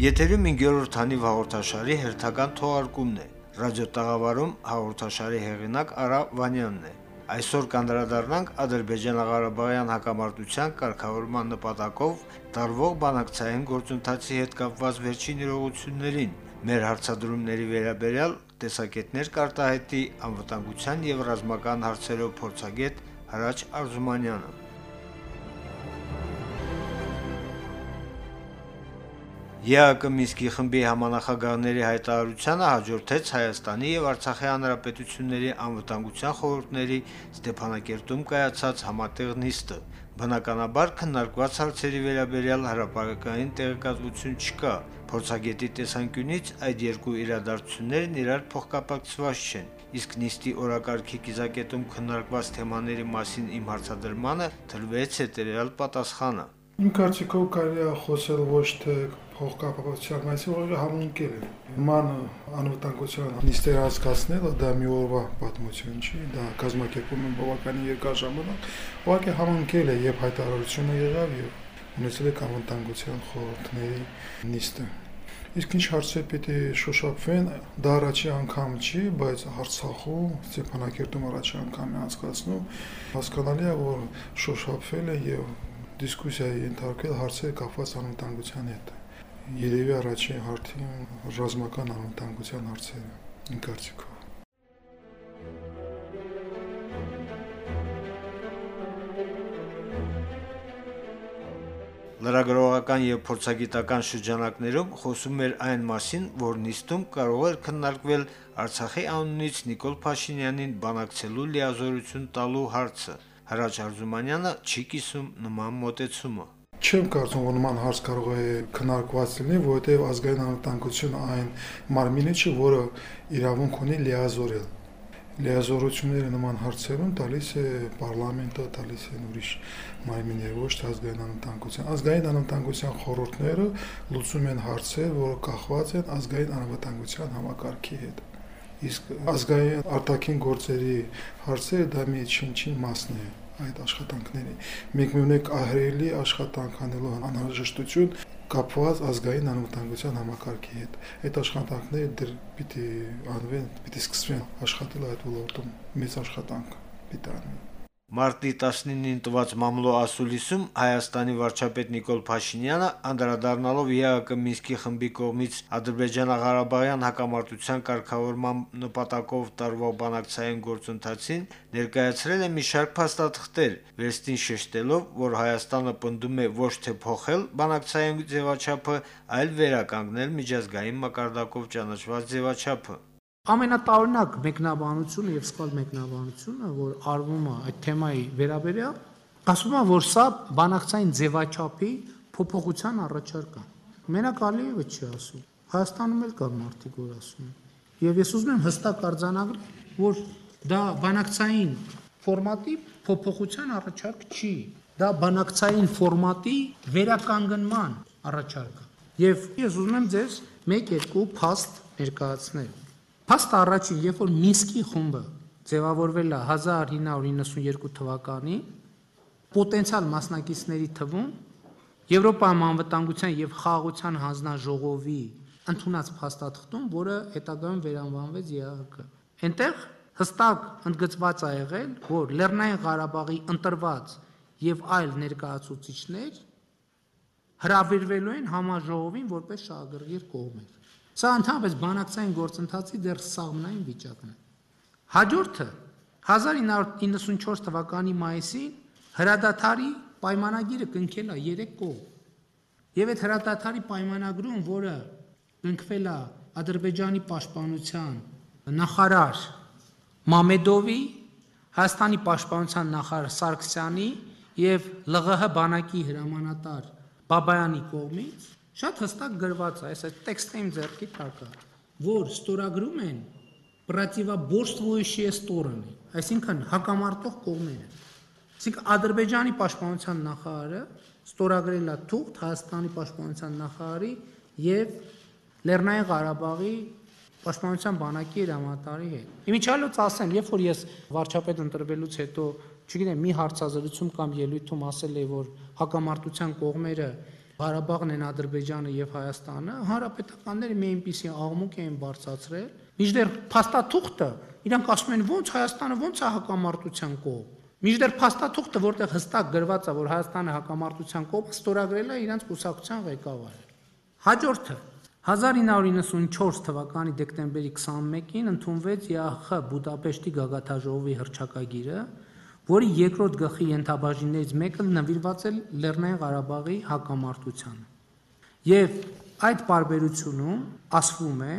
Եթերում 5-րդ հանիվ հաղորդաշարի հերթական թողարկումն է։ Ռադիոտաղավարում հաղորդաշարի հեղինակ Արա Վանյանն է։ Այսօր կանդրադառնանք Ադրբեջանա-Ղարաբաղյան հակամարտության կարգավորման նպատակով տարվող բանակցային գործընթացի հետ կապված վերջին իրողություններին։ Մեր հարցադրումների վերաբերյալ տեսակետներ կարտահայտի անվտանգության եւ ռազմական հարցերով փորձագետ Հրաչ Արզումանյանը։ ԵԱԿ Միսկի խմբի համանախագահների հայտարարությանը հաջորդեց Հայաստանի եւ Արցախի հանրապետությունների անվտանգության խորհուրդների Ստեփանակերտում կայացած համատեղ նիստը։ Բնականաբար քննարկված հարցերի վերաբերյալ հրապարակային տեղեկատվություն չկա։ Փորձագետի տեսանկյունից այդ երկու իրադարձություններն իրար փոխկապակցված չեն։ Իսկ նիստի օրակարգի կիզակետում քննարկված թեմաների մասին իմ հարցադրմանը թրվեց հետեւյալ պատասխանը. Իմ կարծիքով կարելի է խոսել ոչ թե փոխկապակցության մասին, որը համընկել է։ Նման անվտանգության նիստեր հասկացնելը դա մի օրվա պատմություն չի, դա կազմակերպում են բավականին երկար ժամանակ, ուղղակի համընկել է եւ հայտարարությունը եղավ եւ ունեցել է անվտանգության խորհուրդների նիստը։ Իսկ ինչ հարցեր պիտի շոշափվեն, դա առաջի անգամ չի, բայց Արցախում, Ստեփանակերտում առաջի անգամ է անցկացնում, հասկանալի է, որ շոշափվել է եւ դիսկուսիայի ենթարկել հարցերը կապված անվտանգության հետ երևի առաջին հերթին ռազմական անվտանգության հարցերը իմ կարծիքով Լրագրողական եւ փորձագիտական շրջանակներում խոսում էր այն մասին, որ նիստում կարող էր քննարկվել Արցախի անունից Նիկոլ Փաշինյանին բանակցելու լիազորություն տալու հարցը։ Հրաչ Արզումանյանը չի կիսում նման մոտեցումը։ Չեմ կարծում, որ նման հարց կարող է քննարկված լինի, որովհետև ազգային անվտանգությունը այն մարմինը չէ, որը իրավունք ունի լիազորել։ Լիազորությունները նման հարցերում տալիս է parlamento, տալիս են ուրիշ մարմիններ, ոչ թե ազգային անվտանգության։ Ազգային անվտանգության խորհուրդները լուծում են հարցեր, որը կախված են ազգային անվտանգության համակարգի հետ իսկ ազգային արտաքին գործերի հարցերը դա մի չին-չին մասն է այդ աշխատանքների։ Մենք ունենք ահրելի աշխատանք անելու անհրաժեշտություն կապված ազգային անվտանգության համակարգի հետ։ Այդ աշխատանքները դեռ պիտի անվեն, պիտի սկսվեն աշխատել այդ ոլորտում։ Մեծ աշխատանք պիտի անվեն։ Մարտի 19-ին տված մամլո ասուլիսում Հայաստանի վարչապետ Նիկոլ Փաշինյանը անդրադառնալով ԵԱԿ Մինսկի խմբի կողմից Ադրբեջանա-Ղարաբաղյան հակամարտության կարգավորման նպատակով տարվող բանակցային գործընթացին ներկայացրել է մի շարք փաստաթղթեր, վերստին շեշտելով, որ Հայաստանը պնդում է ոչ թե փոխել բանակցային ձևաչափը, այլ վերականգնել միջազգային մակարդակով ճանաչված ձևաչափը ամենատարօրինակ մեկնաբանությունը եւ սխալ մեկնաբանությունը, որ արվում է այդ թեմայի վերաբերյալ, ասում է, որ սա բանակցային ձևաչափի փոփոխության առաջարկ է։ Մենակ Ալիևը չի ասում։ Հայաստանում էլ կար մարդիկ, որ ասում են։ Եվ ես ուզում եմ հստակ արձանագրել, որ դա բանակցային ֆորմատի փոփոխության առաջարկ չի։ Դա բանակցային ֆորմատի վերականգնման առաջարկ է։ Եվ ես ուզում եմ ձեզ 1-2 փաստ ներկայացնել։ Փաստը առաջին, երբ որ Մինսկի խումբը ձևավորվել է 1992 թվականին, պոտենցիալ մասնակիցների թվում Եվրոպայում անվտանգության եւ խաղաղության հանձնաժողովի ընդունած փաստաթղթում, որը հետագայում վերանվանվեց ԵԱՀԿ։ Այնտեղ հստակ ընդգծված է եղել, որ Լեռնային Ղարաբաղի ընտրված եւ այլ ներկայացուցիչներ հրավիրվելու են համաժողովին որպես շահագրգիռ կողմեր։ Սա ընդհանրապես բանակցային գործընթացի դեռ սաղմնային վիճակն է։ Հաջորդը 1994 թվականի մայիսին հրադադարի պայմանագիրը կնքել է 3 կողմ։ Եվ այդ հրադադարի պայմանագրում, որը կնքվել է Ադրբեջանի պաշտպանության նախարար Մամեդովի, Հայաստանի պաշտպանության նախարար Սարգսյանի եւ ԼՂՀ բանակի հրամանատար Բաբայանի կողմից Շատ հստակ գրված է, այս տեքստը իմ ձեռքի տակ է, որ ստորագրում են противоборствующие стороны, այսինքն հակամարտող կողմերը։ Այսինքն Ադրբեջանի պաշտպանության նախարարը ստորագրել է թուղթ Հայաստանի պաշտպանության նախարարի եւ Լեռնային Ղարաբաղի պաշտպանության բանակի հրամանատարի հետ։ Իմիջիալոց ասեմ, երբ որ ես վարչապետ ընտրվելուց հետո, չգիտեմ, մի հարցազրույցում կամ ելույթում ասել էի, որ հակամարտության կողմերը Ղարաբաղն են Ադրբեջանը եւ Հայաստանը, հանրապետականները մի այնպիսի աղմուկ էին բարձրացրել, միջդեռ փաստաթուղթը իրանք ասում են ո՞նց Հայաստանը ո՞նց է հակամարտության կողմ։ Միջդեռ փաստաթուղթը, որտեղ հստակ գրված է, որ Հայաստանը հակամարտության կողմ, ստորագրել է իրանք կուսակցության ղեկավարը։ Հաջորդը. 1994 թվականի դեկտեմբերի 21-ին ընդունվեց ԵԱԽ Բուդապեշտի գագաթաժողովի հռչակագիրը, որի երկրորդ գլխի ենթաբաժիններից մեկը նվիրված է Լեռնային Ղարաբաղի հակամարտությանը։ Եվ այդ բարբերությունում ասվում է,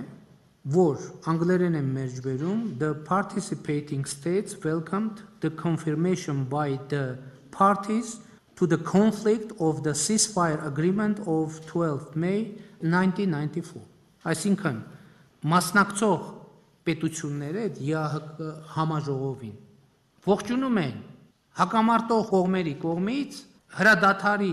որ անգլերեն է մեջբերում the participating states welcomed the confirmation by the parties to the conflict of the ceasefire agreement of 12 May 1994 այսինքն մասնակցող պետությունները այդ ԵԱՀԿ համաժողովին ողջունում են հակամարտող կողմերի կողմից հրադադարի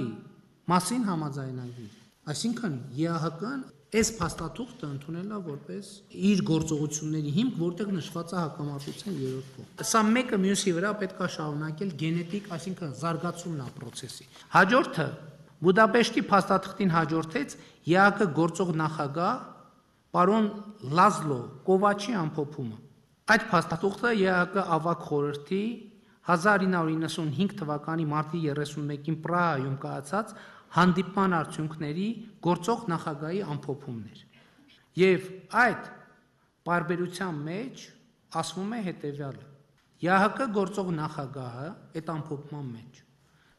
մասին համաձայնագիր։ Այսինքն ԵԱՀԿ-ն այս փաստաթուղթը ընդունել է որպես իր գործողությունների հիմք, որտեղ նշված է հակամարտության երրորդ կողմ։ Սա մեկը մյուսի վրա պետք է շարունակել գենետիկ, այսինքն զարգացումն է process-ի։ Հաջորդը Բուդապեշտի փաստաթղթին հաջորդեց ԵԱՀԿ գործող նախագահ պարոն Լազլո Կովաչի ամփոփումը։ Այդ փաստաթուղթը ԵԱՀԿ ավակ խորհրդի 1995 թվականի մարտի 31-ին Պրահայում կայացած հանդիպման արդյունքների գործող նախագահի ամփոփումներ։ Եվ այդ բարբերության մեջ ասվում է հետևյալը. ՀՀԿ գործող նախագահը այդ ամփոփման մեջ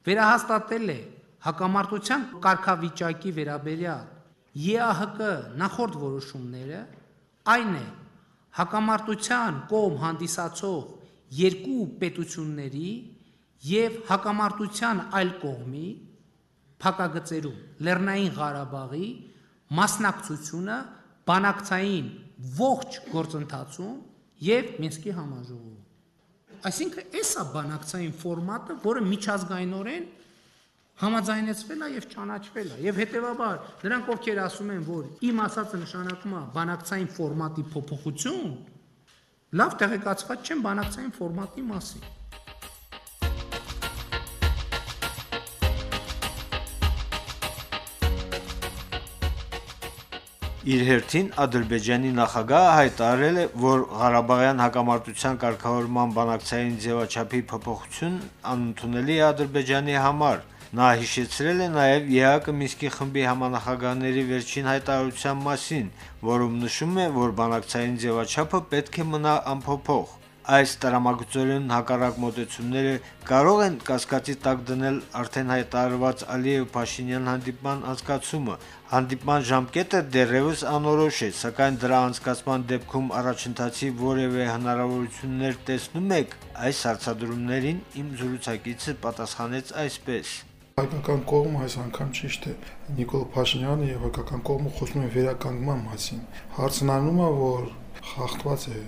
վերահաստատել է հակամարտության կարգավիճակի վերաբերյալ ԵԱՀԿ նախորդ որոշումները, այն է հակամարտության կողմ հանդիսացող երկու պետությունների եւ հակամարտության այլ կողմի փակագծերում Լեռնային Ղարաբաղի մասնակցությունը բանակցային ողջ գործընթացում եւ Մինսկի համաժողովում։ Այսինքն էսա բանակցային ֆորմատը, որը միջազգայինորեն համաձայնեցվել է եւ ճանաչվել է եւ հետեւաբար նրանք ովքեր ասում են որ իմ ասածը նշանակում է բանակցային ֆորմատի փոփոխություն լավ տեղեկացված չեն բանակցային ֆորմատի մասին Իր հերթին Ադրբեջանի նախագահը հայտարարել է, որ Ղարաբաղյան հակամարտության կարգավորման բանակցային ձևաչափի փոփոխություն անընդունելի է Ադրբեջանի համար, Նա հիշեցրել է նաև ԵԱԿ Միսկի խմբի համանախագահների վերջին հայտարարության մասին, որում նշում է, որ բանակցային ձևաչափը պետք է մնա անփոփոխ։ Այս տրամագծորեն հակառակ մոտեցումները կարող են կասկածի տակ դնել արդեն հայտարարված Ալիև-Փաշինյան հանդիպման անցկացումը։ Հանդիպման ժամկետը դեռևս անորոշ է, սակայն դրա անցկացման դեպքում առաջընթացի որևէ հնարավորություններ տեսնում եք։ Այս հարցադրումներին իմ զրուցակիցը պատասխանեց այսպես հայկական կողմը այս անգամ ճիշտ է Նիկոլ Փաշինյանը եւ հայկական կողմը խոսում են վերականգնման մասին հարցն անում է որ խախտված է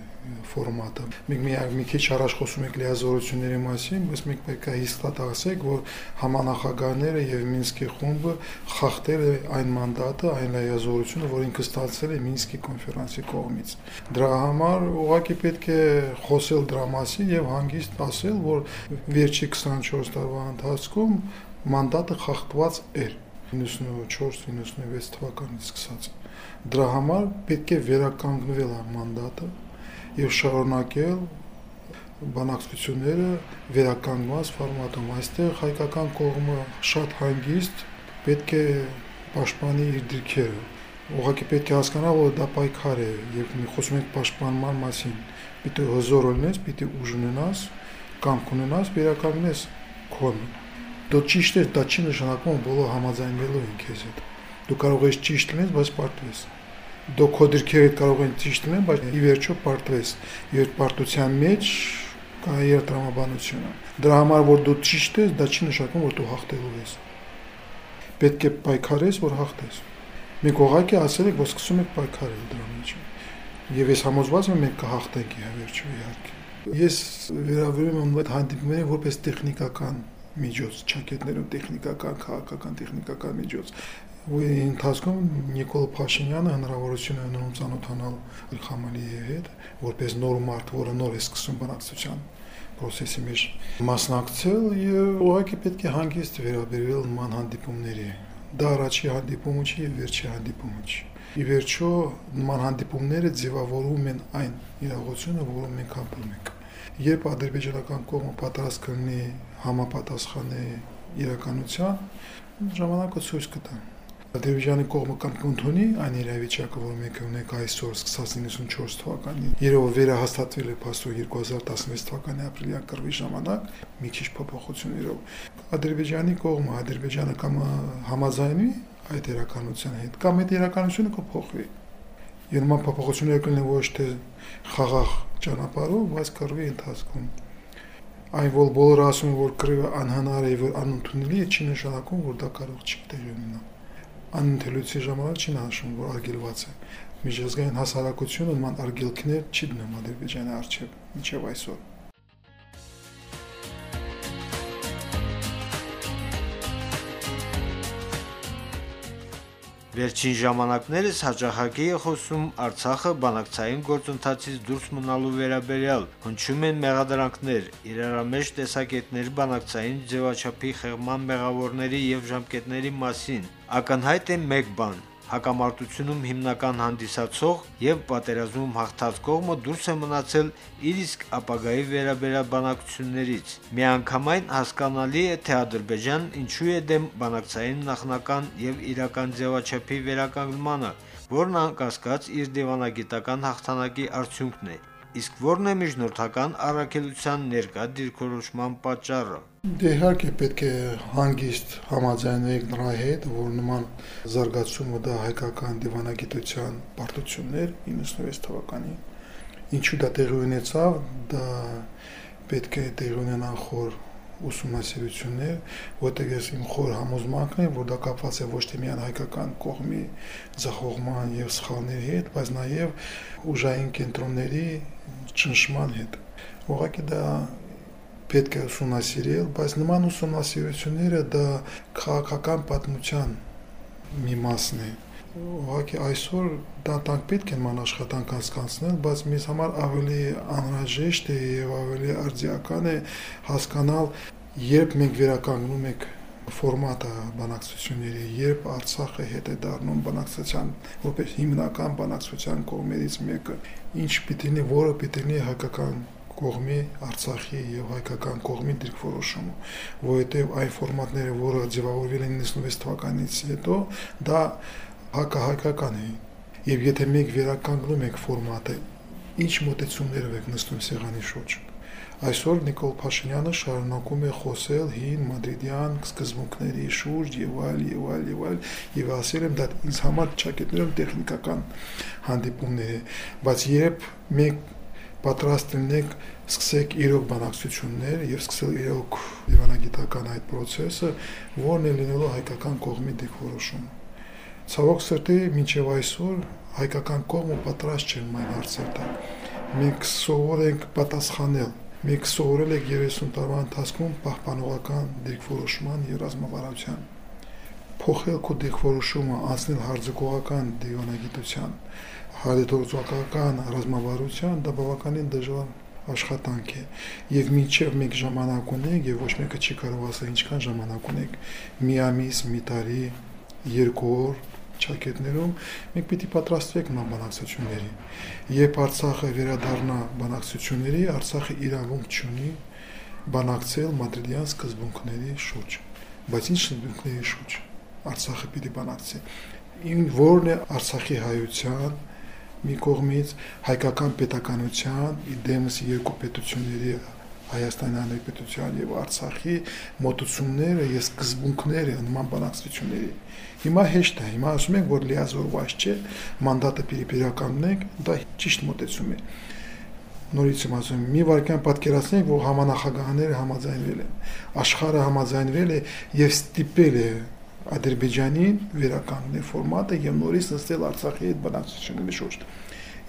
ֆորմատը։ Մենք միակ մի քիչ առաջ խոսում ենք լիազորությունների մասին, բայց մենք պետք է հստակ ասենք, որ համանախագահները եւ Մինսկի խումբը խախտել է այն մանդատը, այն լիազորությունը, որ ինքը ստացել է Մինսկի կոնֆերանսի կողմից։ Դրա համար ուղղակի պետք է խոսել դրա մասին եւ հանգիստ ասել, որ վերջի 24 տարվա ընթացքում մանդատը խախտված էր 94-96 թվականից սկսած։ Դրա համար պետք է վերականգնվել այն մանդատը եւ շարունակել բանակցությունները վերականգնված ֆորմատում։ Այստեղ հայկական կողմը շատ հանգիստ պետք է պաշտպանի իր դիրքերը։ Ուղղակի պետք է հասկանա, որ դա պայքար է եւ մի խոսում ենք պաշտպանման մասին։ Պիտի հզոր լինես, պիտի ուժ ունենաս, կամ ունենաս, վերականգնես քոնը Դու ճիշտ ես, դա չի նշանակում բոլոր համաձայնվելու են քեզ հետ։ Դու կարող ես ճիշտ լինես, բայց պարտվես։ Դու քո դիրքերը կարող են ճիշտ լինեն, բայց ի վերջո պարտվես։ Երբ պարտության մեջ կա երտրամաբանությունը։ Դրա համար որ դու ճիշտ ես, դա չի նշանակում որ դու հաղթելու ես։ Պետք է պայքարես, որ հաղթես։ Մենք ուղղակի ասել ենք, որ սկսում ենք պայքարել դրա մեջ։ Եվ ես համոզված եմ մենք կհաղթենք իհարկե։ Ես վերաբերում եմ այդ հանդիպումներին որպես տեխնիկական միջոց, ճակետներում տեխնիկական, քաղաքական տեխնիկական միջոց։ Ու ընթացքում Նիկոլ Փաշինյանը հնարավորություն է ունենում ցանոթանալ Իլխամ Ալիևի հետ, որպես նոր մարդ, որը նոր է սկսում բանակցության process-ի մեջ մասնակցել եւ ուղղակի պետք է հանգիստ վերաբերվել ման հանդիպումների Դա առաջի հանդիպումը չի վերջի հանդիպումը չի։ Ի վերջո նման հանդիպումները ձևավորում են այն իրողությունը, որը մենք ապրում ենք։ Երբ ադրբեջանական կողմը պատրաստ կլինի համապատասխանել իրականության, ժամանակը ցույց կտա։ Ադրբեջանի կողմը կամ կընդունի այն իրավիճակը, որ մենք ունենք այսօր սկսած 94 թվականին, երբ վերահաստատվել է փաստո 2016 թվականի ապրիլյան կռվի ժամանակ մի քիչ փոփոխություններով։ Ադրբեջանի կողմը, Ադրբեջանը կամ համաձայնվի այդ իրականության հետ, կամ այդ իրականությունը կփոխվի։ Եվ նման փոփոխությունները կլինեն ոչ թե խաղաղ ճանապարհով, բայց կռվի ընթացքում այն որ բոլորը ասում որ կռիվը անհնար է որ անընդունելի է չի նշանակում որ դա կարող չի տեղի ունենալ անընդելույցի ժամանակ չի նշում որ արգելված է միջազգային հասարակությունը նման արգելքներ չի դնում Ադրբեջանի արչև մինչև այսօր Վերջին ժամանակներս հաջողակի է խոսում Արցախը բանակցային գործընթացից դուրս մնալու վերաբերյալ։ Հնչում են մեղադրանքներ, իրարամեջ տեսակետներ բանակցային ձևաչափի խեղման մեղավորների եւ ժամկետների մասին։ Ակնհայտ է մեկ բան՝ հակամարտությունում հիմնական հանդիսացող եւ պատերազմում հաղթած կողմը դուրս է մնացել իր իսկ ապագայի վերաբերյալ բանակցություններից։ Միանգամայն հասկանալի է, թե Ադրբեջան ինչու է դեմ բանակցային նախնական եւ իրական ձևաչափի վերականգնմանը, որն անկասկած իր դիվանագիտական հաղթանակի արդյունքն է։ Իսկ ո՞րն է միջնորդական առաքելության ներկա դիրքորոշման պատճառը։ Դե իհարկե պետք է հանգիստ համաձայնենք նրա հետ, որ նման զարգացումը դա հայկական դիվանագիտության պարտություններ 96 թվականին։ Ինչու դա տեղի ունեցավ, դա պետք է տեղի ունենան խոր ուսումնասիրություններ, որտեղ ես իմ խոր համոզմանքն է, որ դա կապված է ոչ թե միայն հայկական կողմի զախողման եւ սխալների հետ, բայց նաեւ ուժային կենտրոնների ճնշման հետ։ Ուղղակի դա պետք է ուսումնասիրել, բայց նման ուսումնասիրությունները դա քաղաքական պատմության մի մասն է ուղղակի այսօր դա տանք պետք է ման աշխատանք հասկանցնել, բայց մեզ համար ավելի անհրաժեշտ է եւ ավելի արձիական է հասկանալ, երբ մենք վերականգնում ենք ֆորմատը բանակցությունների, երբ Արցախը հետ է դառնում բանակցության, որպես հիմնական բանակցության կողմերից մեկը, ինչ պիտի լինի, որը պիտի լինի հայկական կողմի Արցախի եւ հայկական կողմի դիրքորոշումը, որովհետեւ այն ֆորմատները, որը ձևավորվել են 96 թվականից հետո, դա հակահայկական էին։ Եվ եթե մենք վերականգնում ենք ֆորմատը, ինչ մոտեցումներով եք նստում սեղանի շուրջ։ Այսօր Նիկոլ Փաշինյանը շարունակում է խոսել հին մադրիդյան սկզբունքների շուրջ եւ այլ եւ այլ եւ այլ եւ ասել եմ դա ինձ համար ճակետներով տեխնիկական հանդիպումներ է, բայց երբ մենք պատրաստ լինենք սկսեք իրոք բանակցություններ եւ սկսել իրոք դիվանագիտական այդ process-ը, որն է լինելու հայկական կողմի դիրքորոշումը Ցավոք սրտի մինչև այսօր հայկական կողմը պատրաստ չէ մայն հարցեր տալ։ Մենք սովոր ենք պատասխանել։ Մենք սովորել ենք 30 տարվա ընթացքում պահպանողական դիրքորոշման եւ ռազմավարության փոխել քո դիրքորոշումը, անցնել հարձակողական դիվանագիտության, հարդետորձողական ռազմավարության, դա բավականին դժվար աշխատանք է եւ մինչեւ մենք ժամանակ ունենք եւ ոչ մեկը չի կարող ասել ինչքան ժամանակ ունենք մի ամիս, մի տարի, երկու օր ճակետներում մենք պիտի պատրաստվենք նման բանակցությունների։ Երբ Արցախը վերադառնա բանակցությունների, Արցախը իրավունք չունի բանակցել մադրիդյան սկզբունքների շուրջ։ Բայց ինչ սկզբունքների շուրջ Արցախը պիտի բանակցի։ Ին որն է Արցախի հայության մի կողմից հայկական պետականության իդեմս երկու պետությունների Հայաստանի Հանրապետության եւ Արցախի մոտեցումները եւ սկզբունքները նման բանակցությունների Հիմա հեշտ է, հիմա ասում ենք, որ լիազորված չէ, մանդատը պիրիպիրականնենք, դա ճիշտ մոտեցում է։ Նորից եմ ասում, մի վարքյան պատկերացնենք, որ համանախագահները համաձայնվել են։ Աշխարհը համաձայնվել է եւ ստիպել է Ադրբեջանին վերականգնել ֆորմատը եւ նորից նստել Արցախի հետ բանակցությունների շուրջ։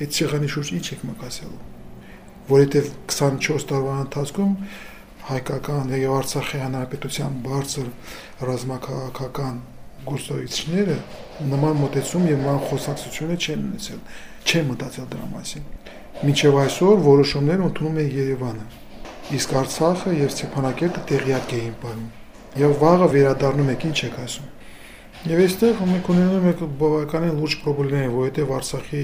Այդ ցեղանի շուրջ ինչ եք մկասելու։ Որովհետեւ 24 տարվա ընթացքում հայկական եւ Արցախի հանրապետության բարձր ռազմաքաղաքական գործողիչները նման մոտեցում եւ նման խոսակցություններ չեն ունեցել, չեն մտածել դրա մասին։ Մինչև այսօր որոշումներ ընդունում է Երևանը, իսկ Արցախը եւ Ստեփանակերտը տեղյակ էին պարում։ Եվ վաղը վերադառնում եք ինչ եք ասում։ Եվ այստեղ մենք ունենում ենք բավականին լուրջ խնդիրներ, որովհետև Արցախի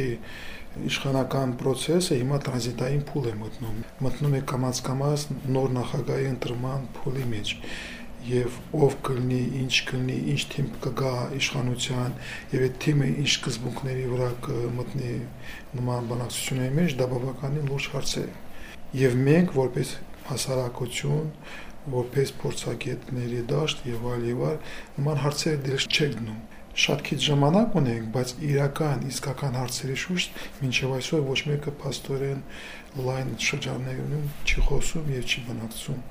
իշխանական process-ը հիմա տրանզիտային փուլ է մտնում։ Մտնում է կամած-կամած նոր նախագահի ընտրման փուլի մեջ եւ ով կլինի, ինչ կլինի, ինչ թիմ կգա իշխանության եւ այդ թիմը ինչ սկզբունքների վրա կմտնի նման բանակցությունների մեջ, դա բավականին լուրջ հարց է։ Եվ մենք որպես հասարակություն, որպես փորձագետների դաշտ եւ այլ եւ այլ նման հարցերը դեռ չեք դնում շատ քիչ ժամանակ ունենք, բայց իրական իսկական հարցերի շուրջ մինչև այսօր ոչ մեկը փաստորեն լայն շրջաններում չի խոսում եւ չի բանակցում։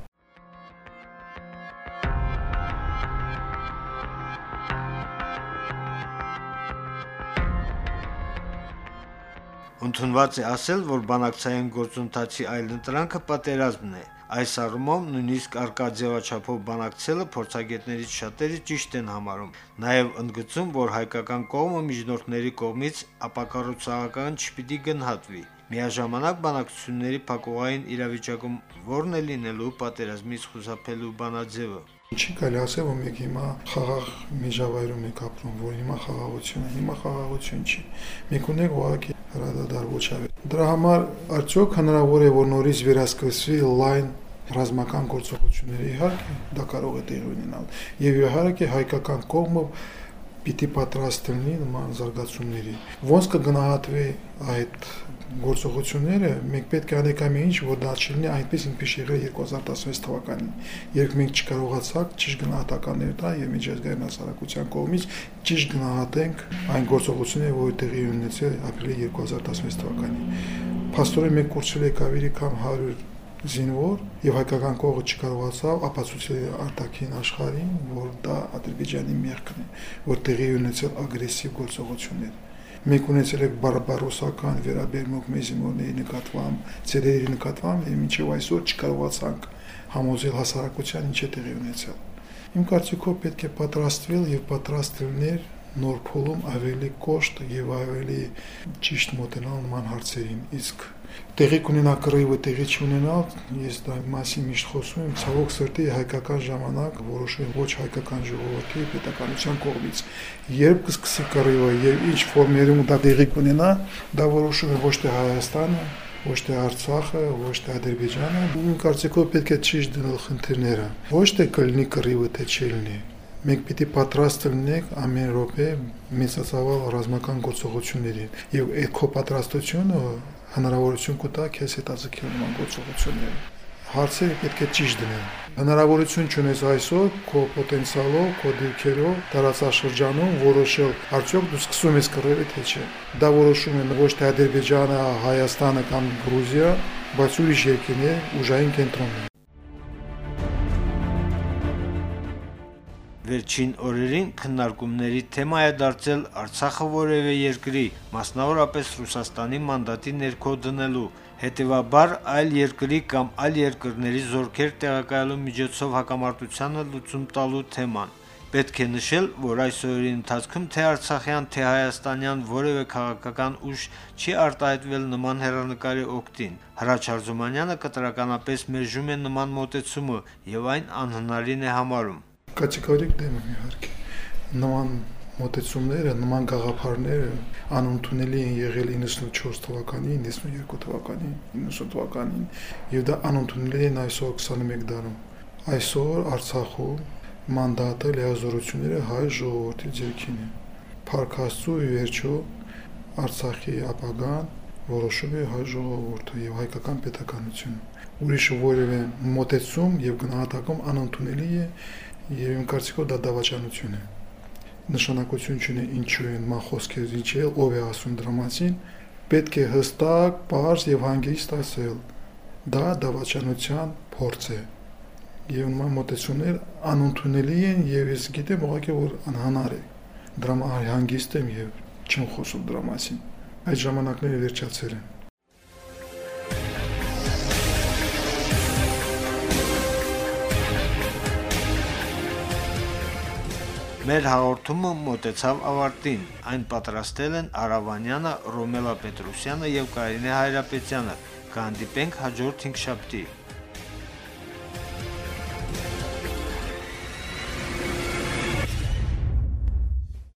Ընդունված է ասել, որ բանակցային գործընթացի այլ ընտրանքը պատերազմն է։ Այս առումով նույնիսկ արկա ձևաչափով բանակցելը փորձագետներից շատերը ճիշտ են համարում։ Նաև ընդգծում, որ հայկական կողմը միջնորդների կողմից ապակառուցողական չպիտի գնահատվի։ Միաժամանակ բանակցությունների փակուղային իրավիճակում ո՞րն է լինելու պատերազմից խուսափելու բանաձևը։ Ինչի կարելի ասել, որ մենք հիմա խաղաղ միջավայրում ենք ապրում, որ հիմա խաղաղություն է, հիմա խաղաղություն չի։ Մենք ունենք ուղղակի հրադադար ոչավի։ Դրա համար արդյոք հնարավոր է, որ նորից վերահսկվի լայն ռազմական գործողությունների իհարկե դա կարող է տեղի ունենալ։ Եվ իհարկե հայկական կողմը պիտի պատրաստ լինի նման զարգացումների։ Ոնց կգնահատվի այդ գործողությունները, մենք պետք է անենք ամեն ինչ, որ դա չլինի այնպես, ինչպես եղել 2016 թվականին, երբ մենք չկարողացանք ճիշտ գնահատականներ տալ եւ միջազգային հասարակության կողմից ճիշտ գնահատենք այն գործողությունները, որ տեղի ունեցել ապրիլի 2016 թվականին։ Փաստորեն մենք կորցրել ենք ավելի քան 100 զինվոր եւ հայկական կողը չկարողացավ ապացուցել արտաքին աշխարհին, որ դա Ադրբեջանի մեղքն է, որ տեղի ունեցել ագրեսիվ գործողություններ։ Մենք ունեցել ենք բարբարոսական վերաբերմունք մեզ զինվորների նկատմամբ, ծերերի նկատմամբ եւ մինչեւ այսօր չկարողացանք համոզել հասարակության ինչ է տեղի ունեցել։ Իմ կարծիքով պետք է պատրաստվել եւ պատրաստ լինել նոր փոլում ավելի կոշտ եւ ավելի ճիշտ մոտենալ նման հարցերին իսկ տեղի կունենա կռիվը տեղի չունենալ ես դա մասին միշտ խոսում եմ ցավոք սրտի հայկական ժամանակ որոշել ոչ հայկական ժողովրդի պետականության կողմից երբ կսկսի կռիվը եւ ինչ ֆորմերում դա տեղի կունենա դա որոշում է ոչ թե Հայաստանը ոչ թե Արցախը, ոչ թե Ադրբեջանը, իմ կարծիքով պետք է ճիշտ դնել խնդիրները։ Ոչ թե կլինի կռիվը, թե չլինի մենք պիտի պատրաստ լինենք ամեն րոպե մեծացավալ ռազմական գործողությունների եւ այդ քո պատրաստությունը հնարավորություն կտա քեզ հետաձգել նման գործողությունները հարցերը պետք է ճիշտ դնել հնարավորություն ունես այսօր քո պոտենցիալով, քո դիրքերով տարածաշրջանում որոշել արդյոք դու սկսում ես կռել թե չէ։ Դա որոշում է ոչ թե Ադրբեջանը, Հայաստանը կամ Գրուզիա, բայց ուրիշ երկրներ ուժային կենտրոններ։ Վերջին օրերին քննարկումների թեմա է դարձել Արցախը որևէ երկրի, մասնավորապես Ռուսաստանի մանդատի ներքո դնելու, հետևաբար այլ երկրի կամ այլ երկրների զորքեր տեղակայելու միջոցով հակամարտությանը լուծում տալու թեման։ Պետք է նշել, որ այս օրերի ընթացքում թե Արցախյան, թե Հայաստանյան որևէ քաղաքական ուժ չի արտահայտվել նման հերանեկարի օկտին։ Հրաչ Արզումանյանը կտրականապես մերժում է նման մոտեցումը եւ այն անհնարին է համարում կատեգորիկ դեմ եմ իհարկե։ Նման մոտեցումները, նման գաղափարները անընդունելի են եղել 94 թվականին, 92 թվականին, 90 թվականին եւ դա անընդունելի են այսօր 21 դարում։ Այսօր Արցախում մանդատը լիազորությունները հայ ժողովրդի ձեռքին է։ Փարքաստու վերջո Արցախի ապագան որոշում է հայ ժողովուրդը եւ հայկական պետականությունը։ Ուրիշ որևէ մոտեցում եւ գնահատակում անընդունելի է Եվ իմ կարծիքով դա դավաճանություն է։ Նշանակություն չունի ինչու են մա խոսքեր ինչ է, ով է ասում դրա մասին, պետք է հստակ, པարզ եւ հանգիստ ասել։ Դա դավաճանության փորձ է։ Եվ նման մոտեցումներ անընդունելի են եւ ես գիտեմ ուղղակի որ անհնար է։ Դրա հանգիստ եմ եւ չեմ խոսում դրա մասին։ Այդ ժամանակները վերջացել են։ Մեր հաղորդումը մոտեցավ ավարտին։ Այն պատրաստել են Արավանյանը, Ռոմելա Պետրոսյանը եւ Կարինե Հայրապետյանը։ Կհանդիպենք հաջորդ 5 շաբթի։